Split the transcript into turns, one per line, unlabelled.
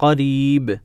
قريب.